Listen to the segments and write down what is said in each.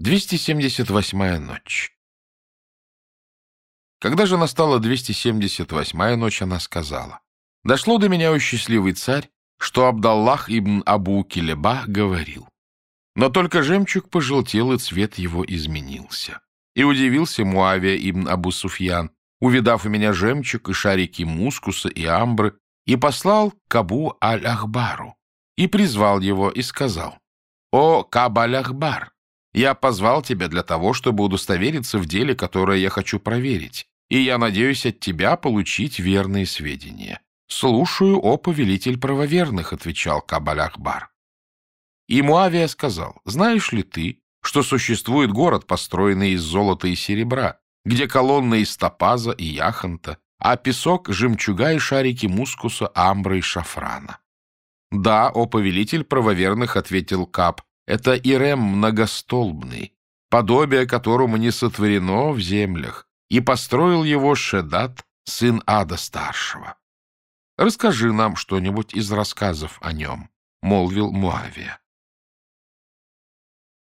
278-я ночь. Когда же настала 278-я ночь, она сказала, «Дошло до меня, о счастливый царь, что Абдаллах ибн Абу Килеба говорил. Но только жемчуг пожелтел, и цвет его изменился. И удивился Муавия ибн Абу Суфьян, увидав у меня жемчуг и шарики мускуса и амбры, и послал к Абу Аль-Ахбару, и призвал его, и сказал, «О, Каб-Аль-Ахбар!» Я позвал тебя для того, чтобы удостовериться в деле, которое я хочу проверить, и я надеюсь от тебя получить верные сведения. «Слушаю, о повелитель правоверных», — отвечал Кабаль-Ахбар. И Муавия сказал, «Знаешь ли ты, что существует город, построенный из золота и серебра, где колонны из топаза и яхонта, а песок — жемчуга и шарики мускуса, амбры и шафрана?» «Да, о повелитель правоверных», — ответил Каб, это Ирем многостолбный, подобие которому не сотворено в землях, и построил его Шедат, сын Ада старшего. Расскажи нам что-нибудь из рассказов о нем, — молвил Муавия.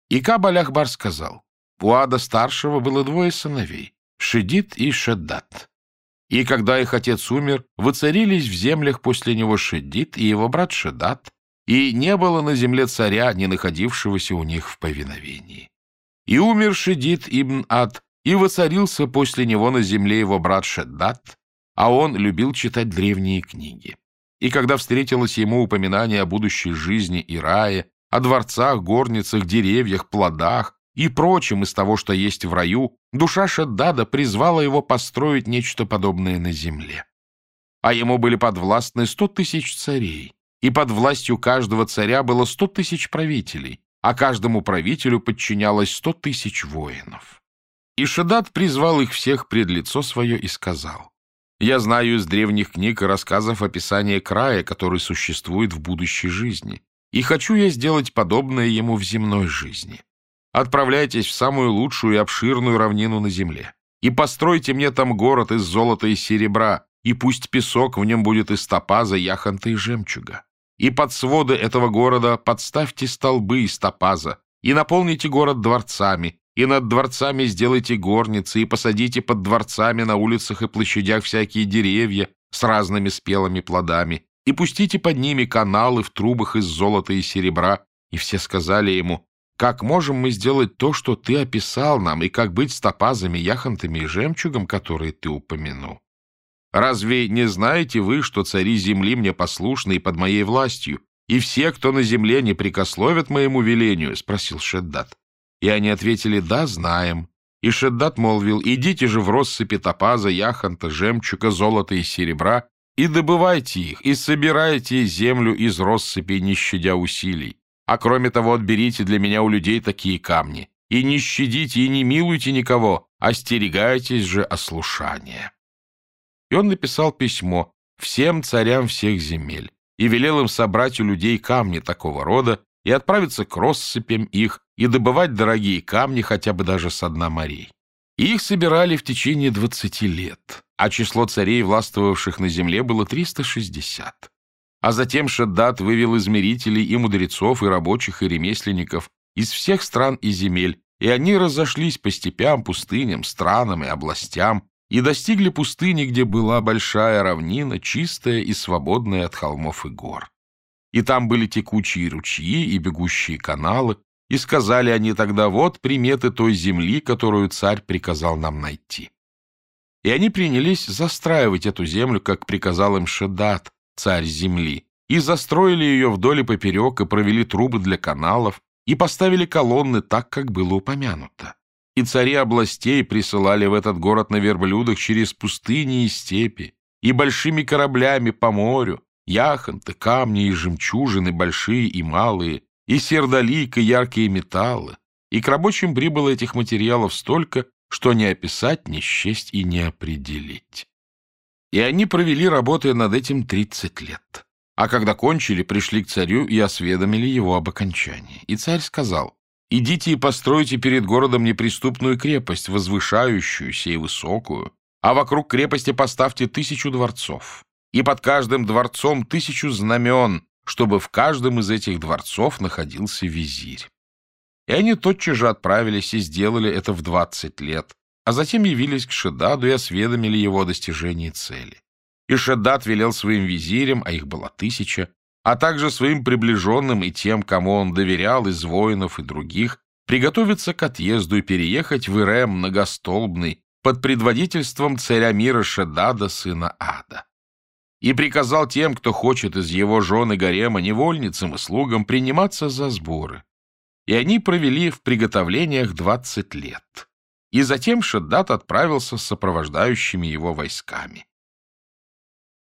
И Кабаляхбар сказал, у Ада старшего было двое сыновей, Шедит и Шеддат. И когда их отец умер, воцарились в землях после него Шедит и его брат Шедат, и не было на земле царя, не находившегося у них в повиновении. И умер Шедид ибн Ад, и воцарился после него на земле его брат Шеддат, а он любил читать древние книги. И когда встретилось ему упоминание о будущей жизни и рае, о дворцах, горницах, деревьях, плодах и прочем из того, что есть в раю, душа Шеддада призвала его построить нечто подобное на земле. А ему были подвластны сто тысяч царей, и под властью каждого царя было сто тысяч правителей, а каждому правителю подчинялось сто тысяч воинов. И Шедат призвал их всех пред лицо свое и сказал, «Я знаю из древних книг и рассказов описание края, который существует в будущей жизни, и хочу я сделать подобное ему в земной жизни. Отправляйтесь в самую лучшую и обширную равнину на земле, и постройте мне там город из золота и серебра, и пусть песок в нем будет из топаза, яхонта и жемчуга и под своды этого города подставьте столбы из топаза, и наполните город дворцами, и над дворцами сделайте горницы, и посадите под дворцами на улицах и площадях всякие деревья с разными спелыми плодами, и пустите под ними каналы в трубах из золота и серебра. И все сказали ему, как можем мы сделать то, что ты описал нам, и как быть с топазами, яхонтами и жемчугом, которые ты упомянул? Разве не знаете вы, что цари земли мне послушны и под моей властью, и все, кто на земле, не прикословят моему велению?» — спросил Шеддат. И они ответили «Да, знаем». И Шеддат молвил «Идите же в россыпи топаза, яхонта, жемчуга, золота и серебра, и добывайте их, и собирайте землю из россыпи, не щадя усилий. А кроме того, отберите для меня у людей такие камни, и не щадите и не милуйте никого, остерегайтесь же ослушания». И он написал письмо всем царям всех земель и велел им собрать у людей камни такого рода и отправиться к россыпям их и добывать дорогие камни хотя бы даже со дна морей. И их собирали в течение двадцати лет, а число царей, властвовавших на земле, было 360. А затем Шаддат вывел измерителей и мудрецов, и рабочих, и ремесленников из всех стран и земель, и они разошлись по степям, пустыням, странам и областям, и достигли пустыни, где была большая равнина, чистая и свободная от холмов и гор. И там были текучие ручьи и бегущие каналы, и сказали они тогда, вот приметы той земли, которую царь приказал нам найти. И они принялись застраивать эту землю, как приказал им Шедат, царь земли, и застроили ее вдоль и поперек, и провели трубы для каналов, и поставили колонны так, как было упомянуто и цари областей присылали в этот город на верблюдах через пустыни и степи, и большими кораблями по морю, яхонты, камни и жемчужины большие и малые, и сердолик, и яркие металлы. И к рабочим прибыло этих материалов столько, что не описать, не счесть и не определить. И они провели, работая над этим, тридцать лет. А когда кончили, пришли к царю и осведомили его об окончании. И царь сказал, Идите и постройте перед городом неприступную крепость, возвышающуюся и высокую, а вокруг крепости поставьте тысячу дворцов, и под каждым дворцом тысячу знамен, чтобы в каждом из этих дворцов находился визирь. И они тотчас же отправились и сделали это в двадцать лет, а затем явились к Шедаду и осведомили его о достижении цели. И Шеддад велел своим визирям, а их было тысяча, а также своим приближенным и тем, кому он доверял из воинов и других, приготовиться к отъезду и переехать в Ирем многостолбный под предводительством царя мира Шедада, сына Ада. И приказал тем, кто хочет из его жены гарема, невольницам и слугам, приниматься за сборы. И они провели в приготовлениях двадцать лет. И затем Шеддат отправился с сопровождающими его войсками.